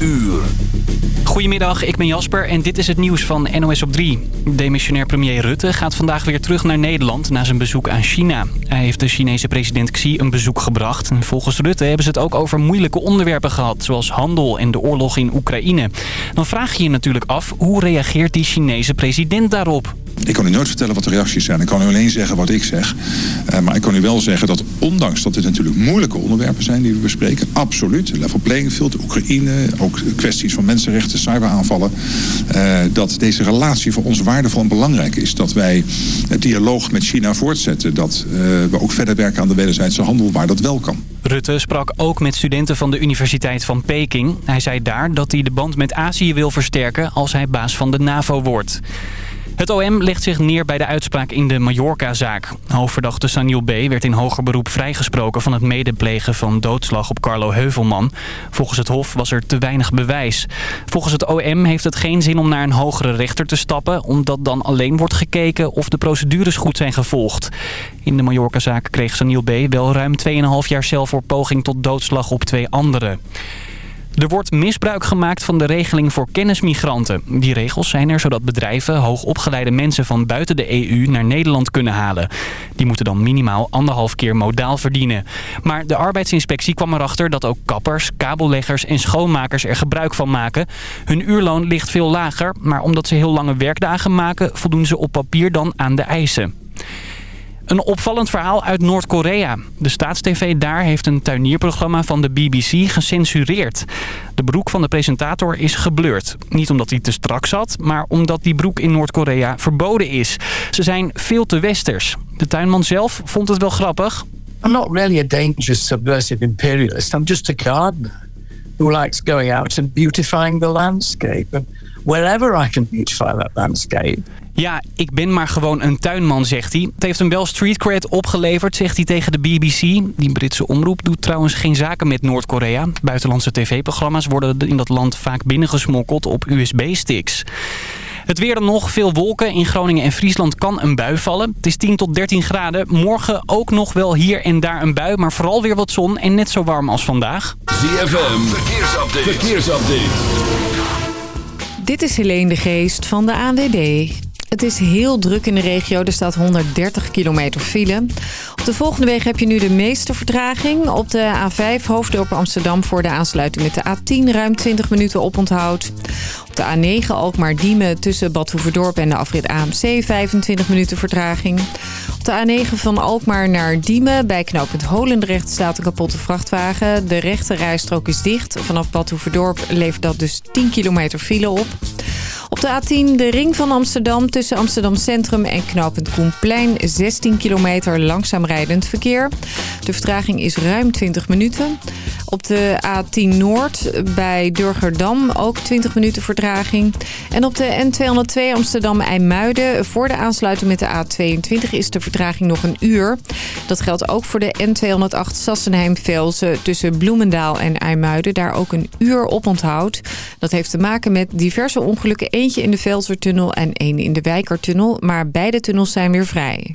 uur. Goedemiddag, ik ben Jasper en dit is het nieuws van NOS op 3. Demissionair premier Rutte gaat vandaag weer terug naar Nederland na zijn bezoek aan China. Hij heeft de Chinese president Xi een bezoek gebracht. En volgens Rutte hebben ze het ook over moeilijke onderwerpen gehad, zoals handel en de oorlog in Oekraïne. Dan vraag je je natuurlijk af, hoe reageert die Chinese president daarop? Ik kan u nooit vertellen wat de reacties zijn. Ik kan u alleen zeggen wat ik zeg. Uh, maar ik kan u wel zeggen dat ondanks dat dit natuurlijk moeilijke onderwerpen zijn die we bespreken... absoluut, level playing field, Oekraïne, ook kwesties van mensenrechten, cyberaanvallen... Uh, dat deze relatie voor ons waardevol en belangrijk is. Dat wij het dialoog met China voortzetten. Dat uh, we ook verder werken aan de wederzijdse handel waar dat wel kan. Rutte sprak ook met studenten van de Universiteit van Peking. Hij zei daar dat hij de band met Azië wil versterken als hij baas van de NAVO wordt. Het OM legt zich neer bij de uitspraak in de Mallorca-zaak. Hoofdverdachte Saniel B. werd in hoger beroep vrijgesproken van het medeplegen van doodslag op Carlo Heuvelman. Volgens het Hof was er te weinig bewijs. Volgens het OM heeft het geen zin om naar een hogere rechter te stappen... omdat dan alleen wordt gekeken of de procedures goed zijn gevolgd. In de Mallorca-zaak kreeg Saniel B. wel ruim 2,5 jaar cel voor poging tot doodslag op twee anderen. Er wordt misbruik gemaakt van de regeling voor kennismigranten. Die regels zijn er zodat bedrijven hoogopgeleide mensen van buiten de EU naar Nederland kunnen halen. Die moeten dan minimaal anderhalf keer modaal verdienen. Maar de arbeidsinspectie kwam erachter dat ook kappers, kabelleggers en schoonmakers er gebruik van maken. Hun uurloon ligt veel lager, maar omdat ze heel lange werkdagen maken voldoen ze op papier dan aan de eisen. Een opvallend verhaal uit Noord-Korea. De staatstv daar heeft een tuinierprogramma van de BBC gecensureerd. De broek van de presentator is geblurred. Niet omdat hij te strak zat, maar omdat die broek in Noord-Korea verboden is. Ze zijn veel te westers. De tuinman zelf vond het wel grappig. I'm not really a dangerous subversive imperialist. I'm just a gardener who likes going out and beautifying the landscape. And wherever I can beautify that landscape... Ja, ik ben maar gewoon een tuinman, zegt hij. Het heeft hem wel street cred opgeleverd, zegt hij tegen de BBC. Die Britse omroep doet trouwens geen zaken met Noord-Korea. Buitenlandse tv-programma's worden in dat land vaak binnengesmokkeld op USB-sticks. Het weer dan nog, veel wolken. In Groningen en Friesland kan een bui vallen. Het is 10 tot 13 graden. Morgen ook nog wel hier en daar een bui, maar vooral weer wat zon en net zo warm als vandaag. ZFM, verkeersupdate. verkeersupdate. Dit is Helene de Geest van de ANWB. Het is heel druk in de regio. Er staat 130 kilometer file. De volgende weg heb je nu de meeste vertraging. Op de A5 Hoofddorp Amsterdam voor de aansluiting met de A10 ruim 20 minuten oponthoud. Op de A9 Alkmaar-Diemen tussen Bad Hoeverdorp en de afrit AMC 25 minuten vertraging. Op de A9 van Alkmaar naar Diemen bij knooppunt Holendrecht staat een kapotte vrachtwagen. De rechte rijstrook is dicht. Vanaf Bad Hoeverdorp levert dat dus 10 kilometer file op. Op de A10 de ring van Amsterdam tussen Amsterdam Centrum en knooppunt Koenplein 16 kilometer langzaam rijdend verkeer. De vertraging is ruim 20 minuten. Op de A10 Noord bij Durgerdam ook 20 minuten vertraging. En op de N202 Amsterdam-IJmuiden voor de aansluiting met de A22 is de vertraging nog een uur. Dat geldt ook voor de N208 Sassenheim-Velsen tussen Bloemendaal en IJmuiden. Daar ook een uur op onthoud. Dat heeft te maken met diverse ongelukken. Eentje in de Velsertunnel en één in de Wijkertunnel. Maar beide tunnels zijn weer vrij.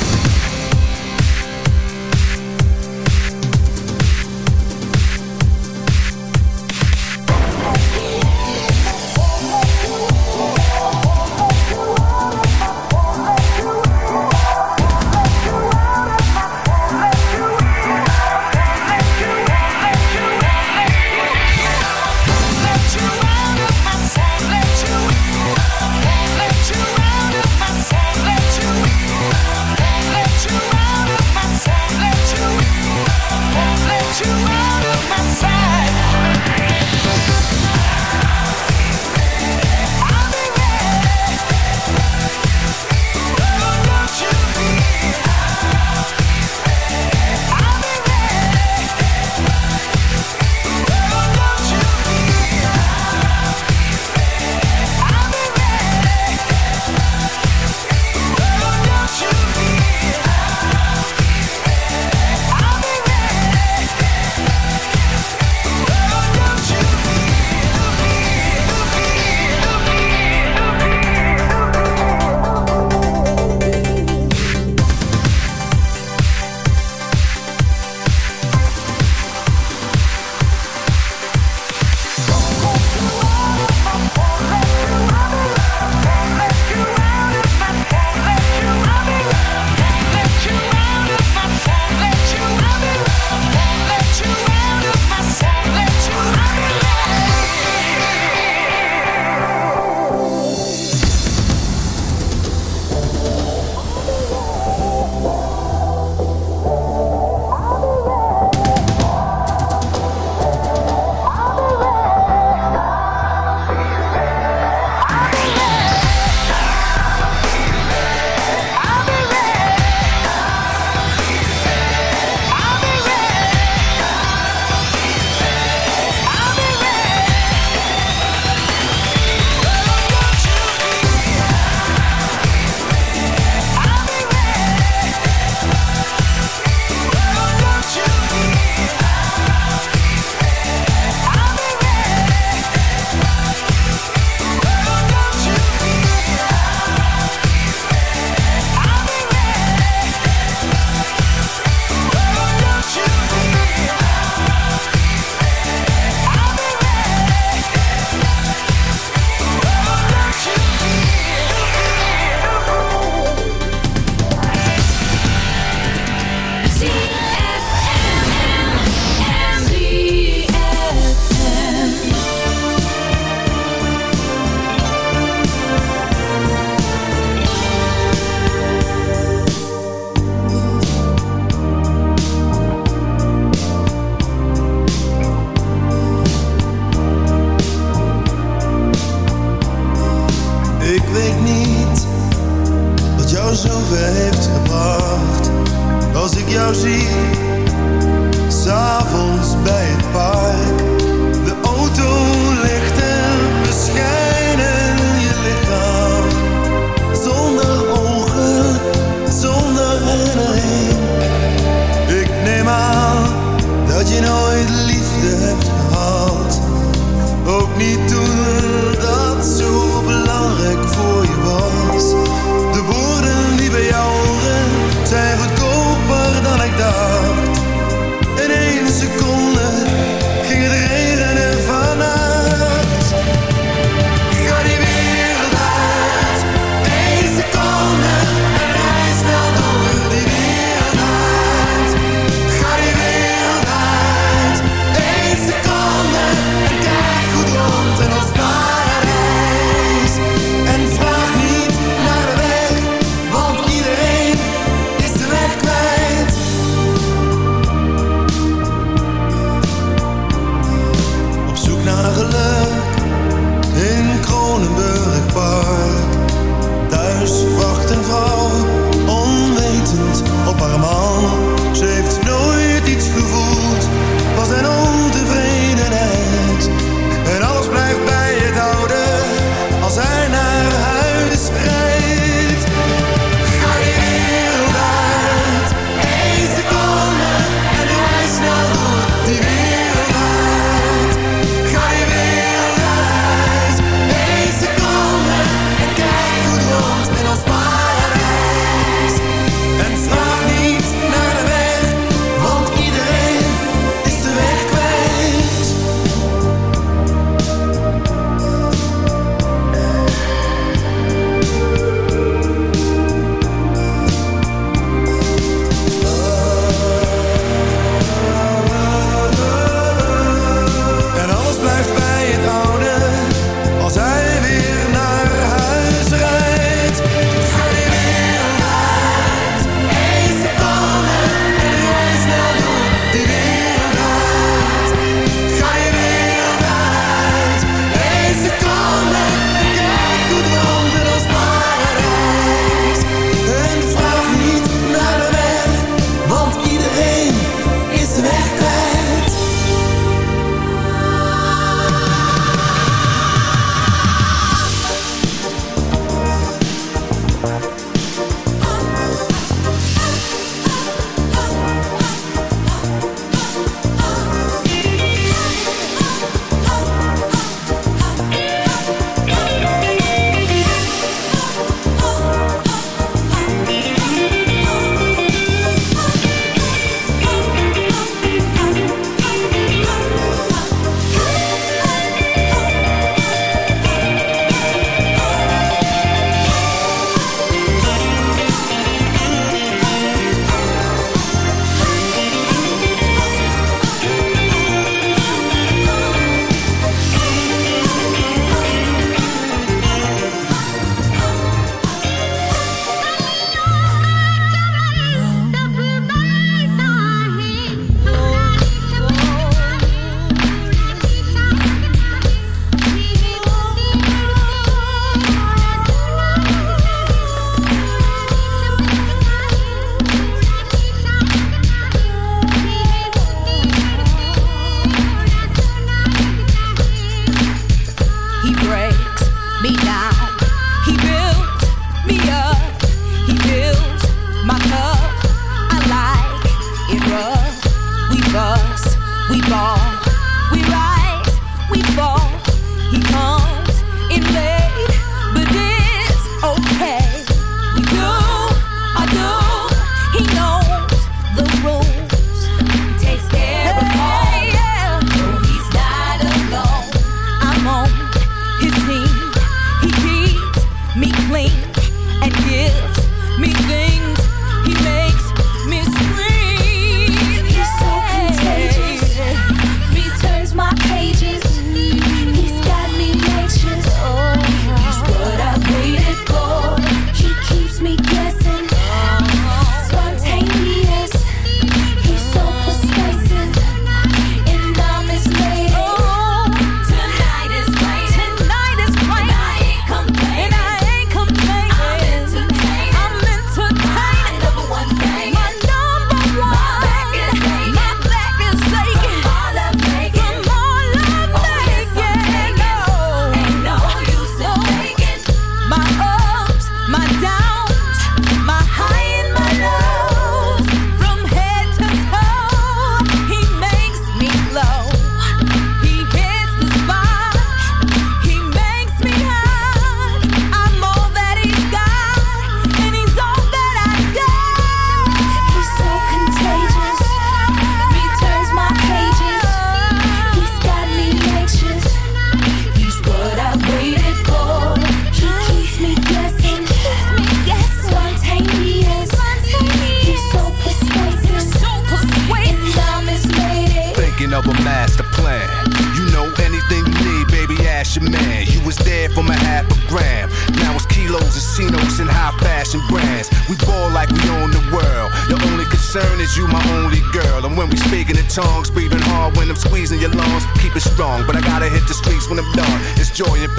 Joy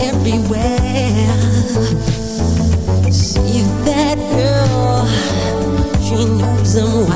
everywhere. See that girl, she knows I'm watching.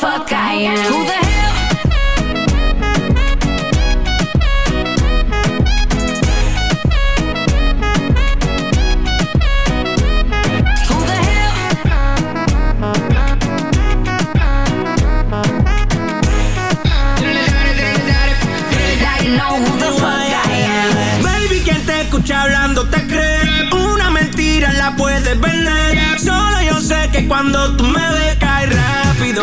Fuck I am. Who the hell? Hablando te cree. Una mentira la puedes vender. Solo yo sé que cuando tú me ves, cae rápido,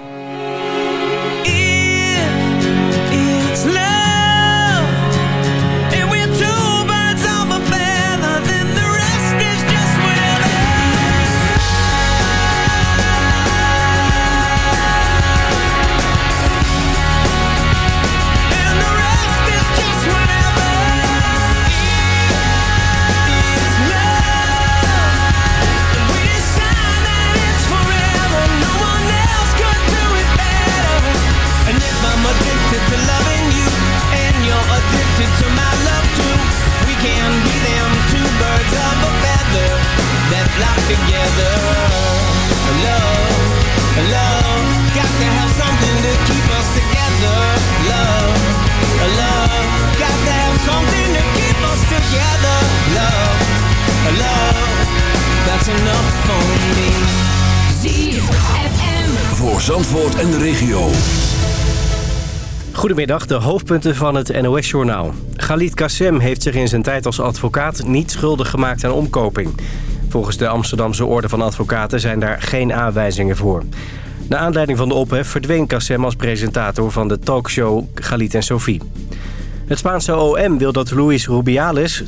en de regio. Goedemiddag, de hoofdpunten van het NOS-journaal. Galit Kassem heeft zich in zijn tijd als advocaat niet schuldig gemaakt aan omkoping. Volgens de Amsterdamse Orde van Advocaten zijn daar geen aanwijzingen voor. Na aanleiding van de ophef verdween Kassem als presentator van de talkshow Galit en Sophie. Het Spaanse OM wil dat Luis Rubiales 2,5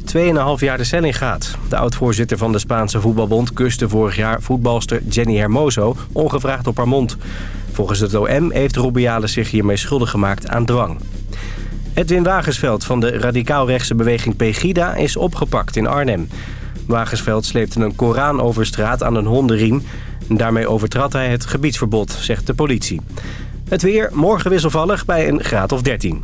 jaar de cel in gaat. De oud-voorzitter van de Spaanse voetbalbond kuste vorig jaar voetbalster Jenny Hermoso ongevraagd op haar mond. Volgens het OM heeft Rubiales zich hiermee schuldig gemaakt aan dwang. Edwin Wagensveld van de radicaal-rechtse beweging Pegida is opgepakt in Arnhem. Wagensveld sleepte een Koran over straat aan een hondenriem. Daarmee overtrad hij het gebiedsverbod, zegt de politie. Het weer morgen wisselvallig bij een graad of 13.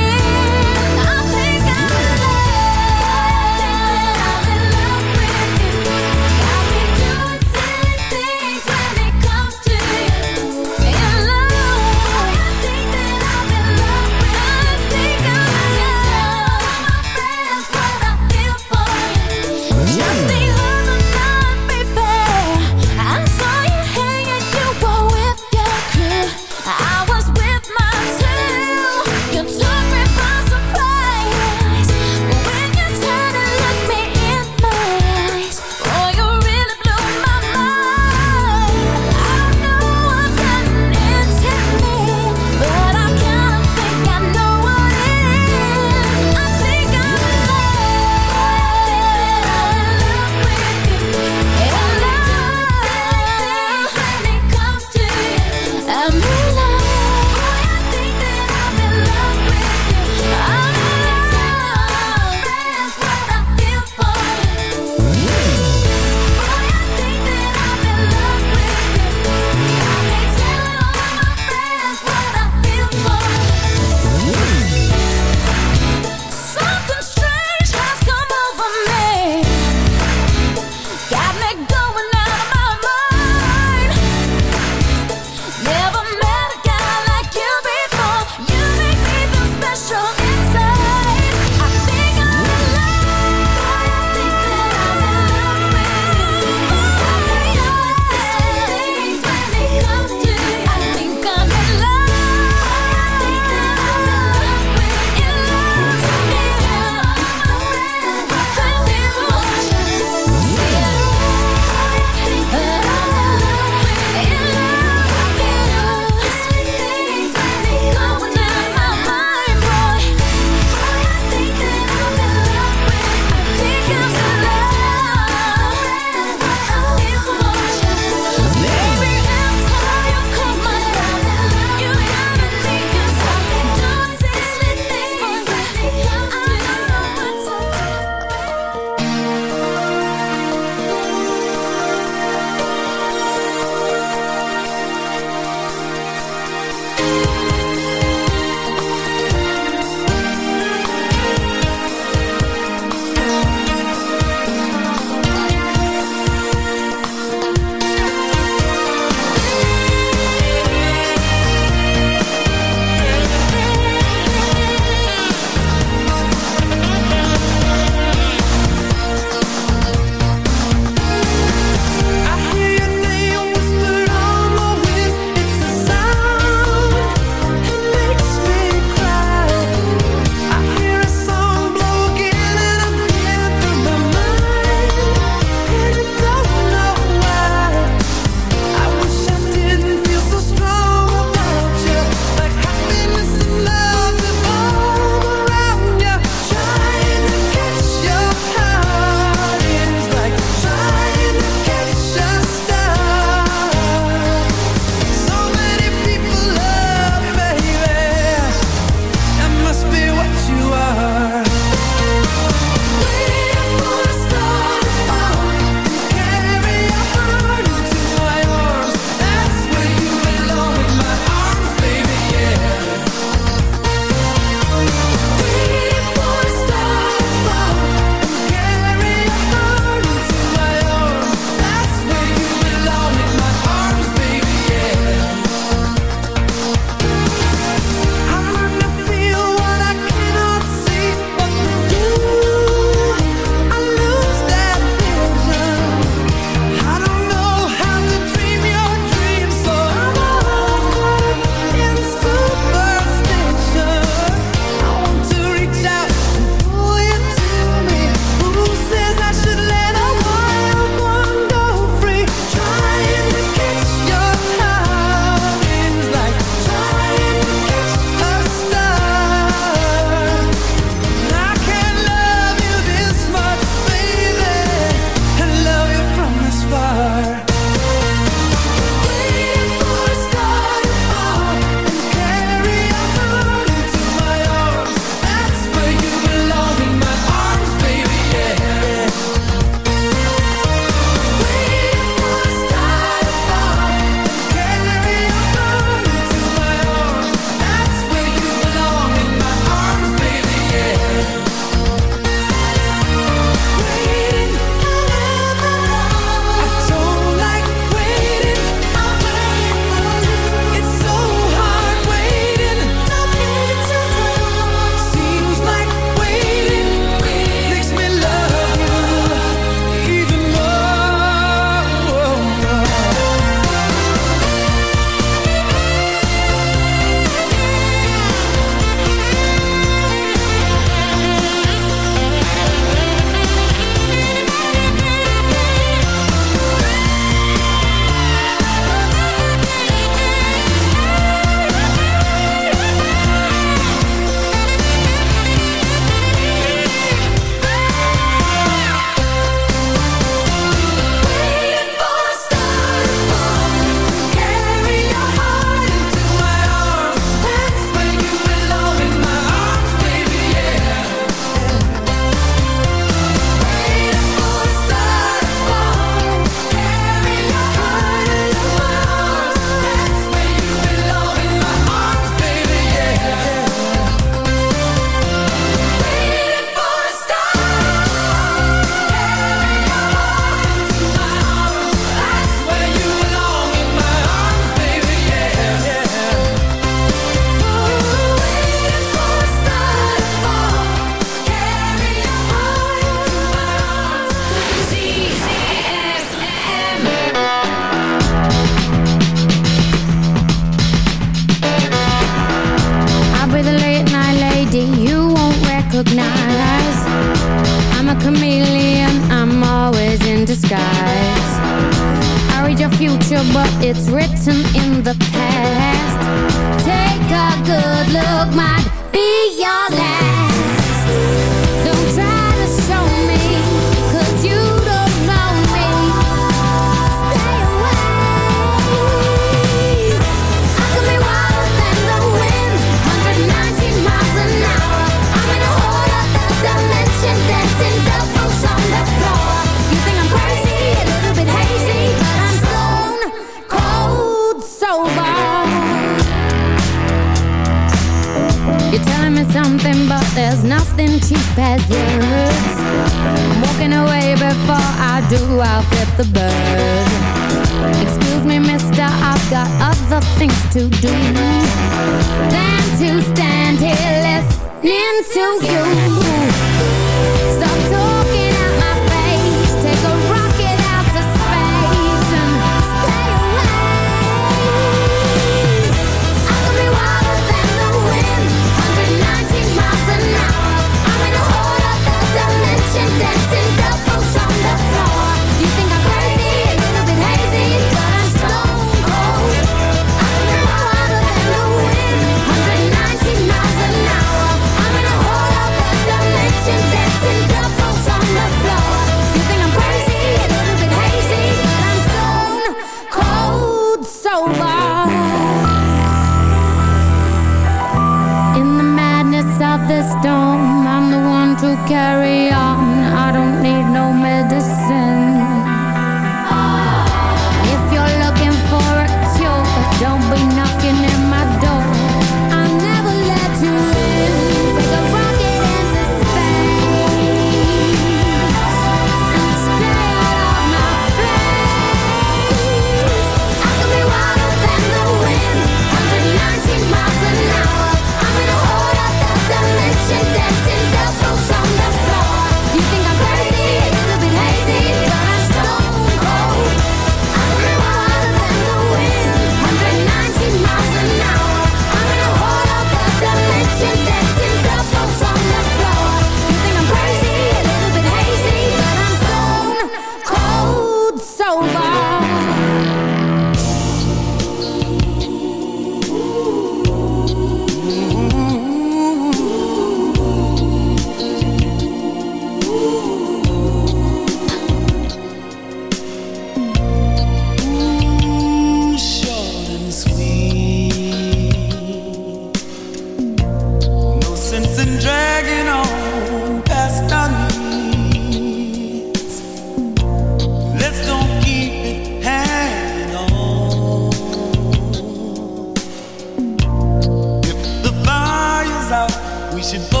should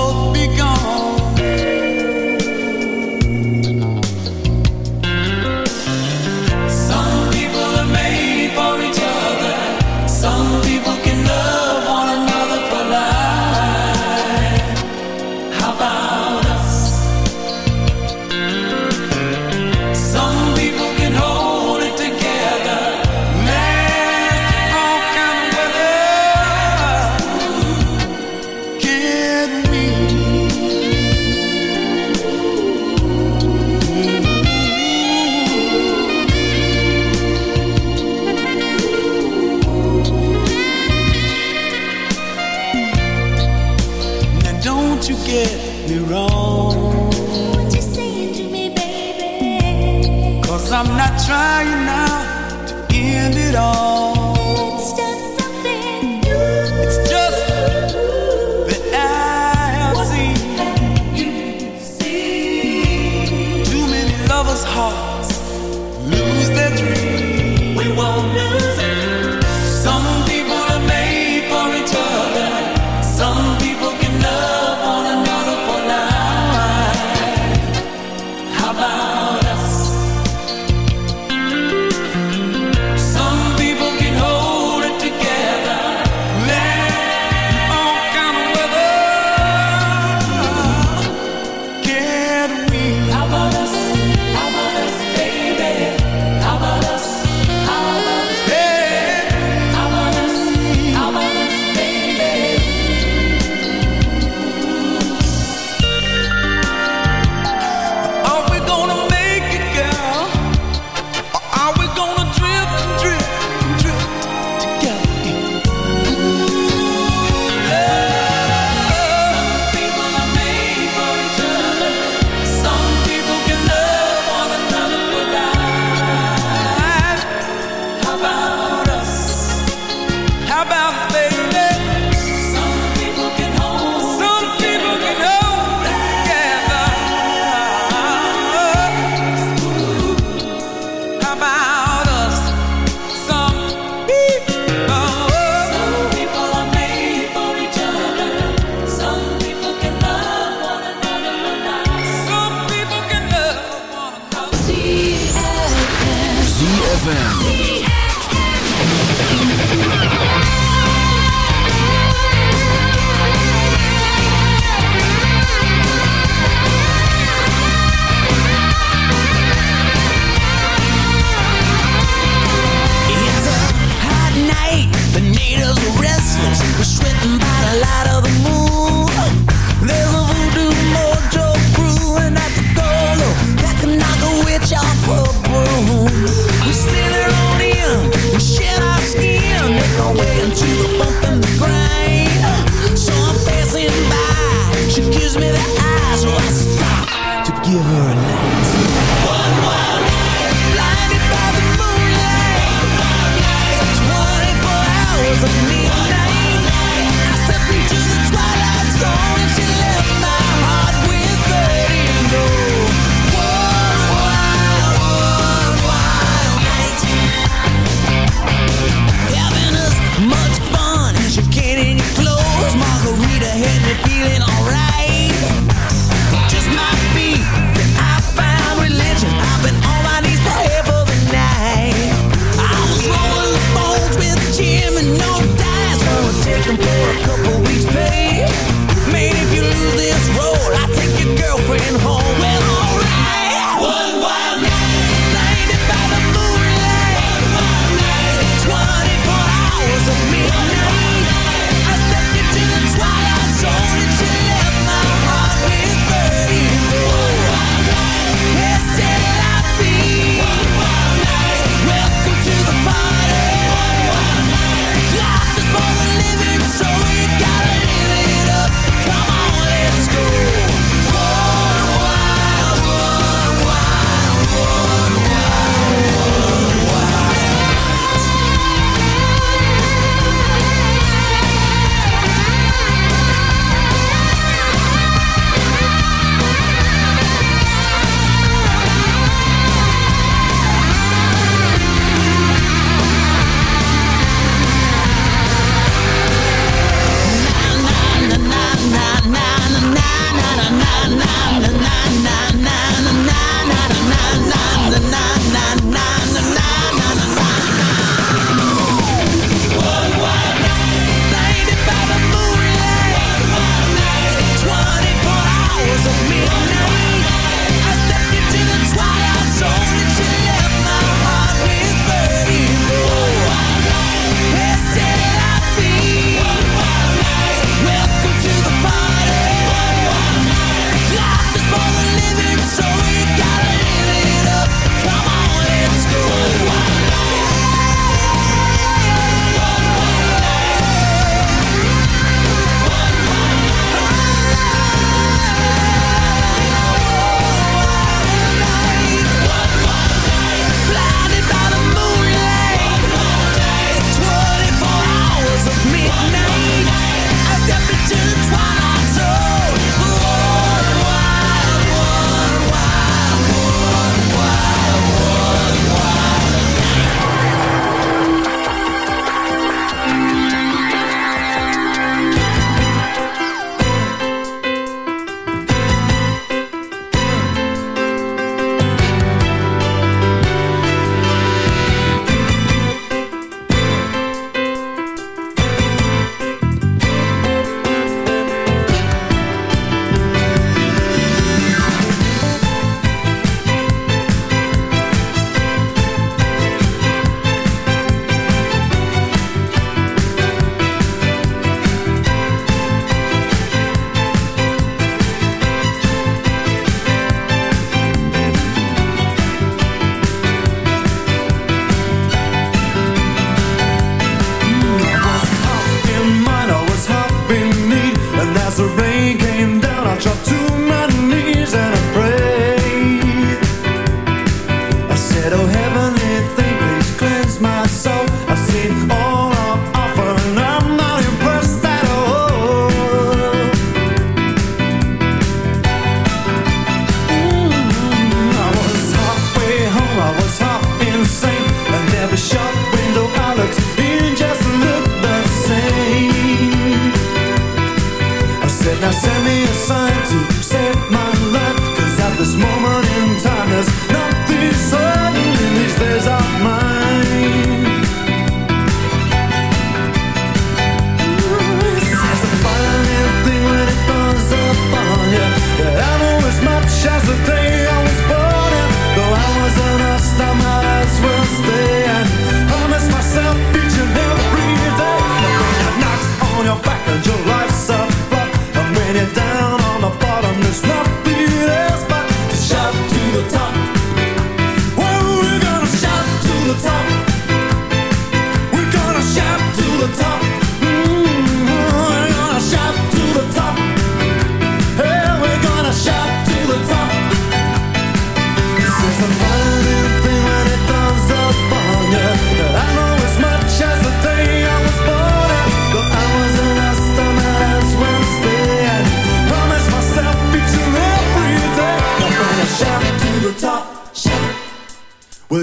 now send me a sign to save my life Cause at this moment in time there's nothing certain in these days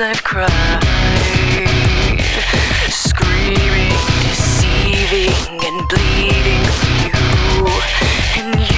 I've cried, screaming, deceiving, and bleeding you and you.